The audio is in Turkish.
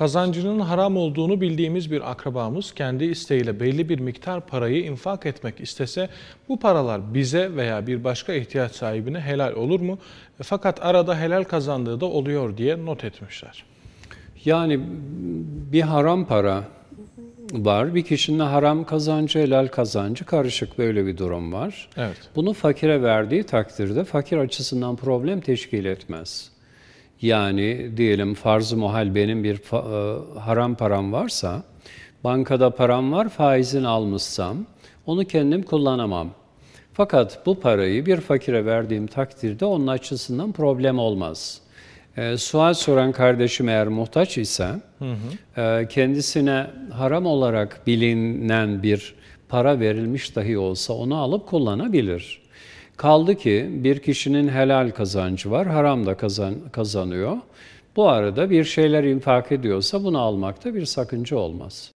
Kazancının haram olduğunu bildiğimiz bir akrabamız kendi isteğiyle belli bir miktar parayı infak etmek istese bu paralar bize veya bir başka ihtiyaç sahibine helal olur mu? Fakat arada helal kazandığı da oluyor diye not etmişler. Yani bir haram para var. Bir kişinin haram kazancı, helal kazancı karışık böyle bir durum var. Evet. Bunu fakire verdiği takdirde fakir açısından problem teşkil etmez. Yani diyelim farz-ı muhal benim bir e, haram param varsa, bankada param var, faizini almışsam, onu kendim kullanamam. Fakat bu parayı bir fakire verdiğim takdirde onun açısından problem olmaz. E, sual soran kardeşim eğer muhtaç ise, e, kendisine haram olarak bilinen bir para verilmiş dahi olsa onu alıp kullanabilir. Kaldı ki bir kişinin helal kazancı var, haram da kazan, kazanıyor. Bu arada bir şeyler infak ediyorsa bunu almakta bir sakınca olmaz.